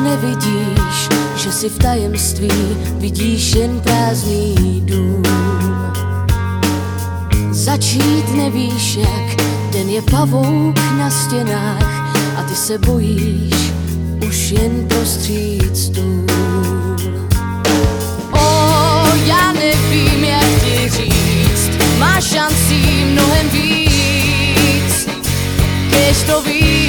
nevidíš, že si v tajemství vidíš jen prázdný dům. Začít nevíš jak, den je pavouk na stěnách a ty se bojíš už jen prostřít stůl. O, já nevím jak ti říct, máš šancí mnohem víc, to víš.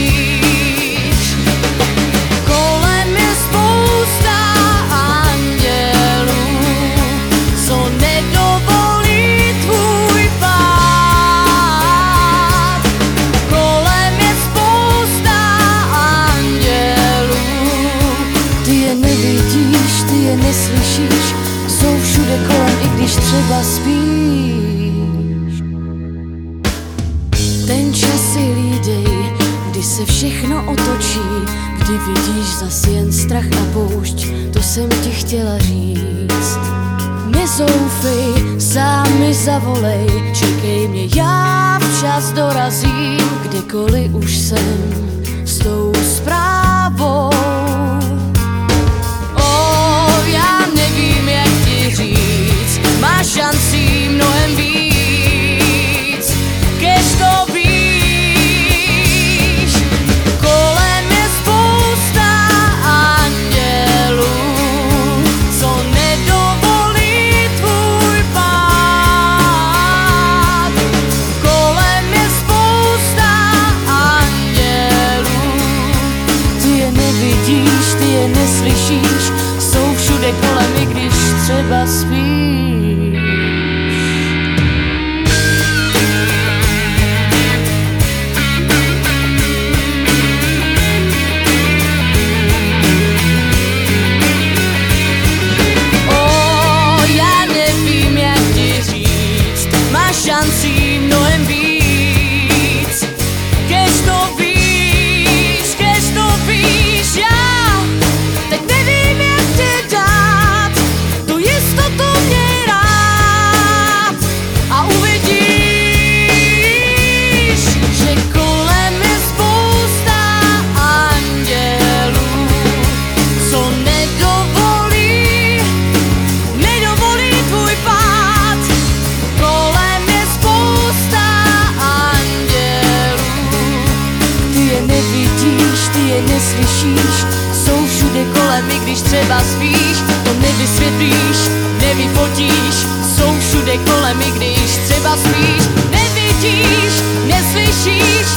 Ty je neslyšíš, jsou všude kolem, i když třeba spíš. Ten čas si hlídej, kdy se všechno otočí, kdy vidíš zas jen strach a poušť, to jsem ti chtěla říct. Nezoufej, sám mi zavolej, čekej mě, já včas dorazím, kdekoliv už jsem s tou nevidíš, ty je neslyšíš, jsou všude kolem, i když třeba spíš. Ty je neslyšíš, jsou všude kolem, i když třeba spíš, to nevysvětlíš, nevyfotíš, jsou všude kolem, i když třeba spíš, nevidíš, neslyšíš,